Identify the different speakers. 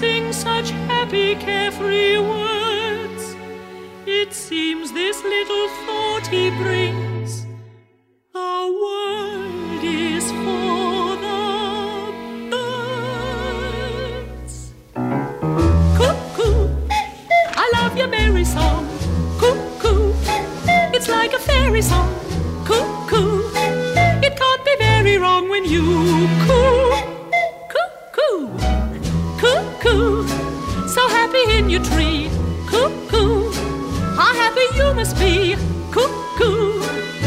Speaker 1: sing such happy, carefree words. It seems this little thought he brings. The world is for the birds. Cuckoo, I love your merry song. Cuckoo, it's like a fairy song. Cuckoo, it can't be very wrong when you so happy in your tree. Cuckoo, how happy you must be. Cuckoo.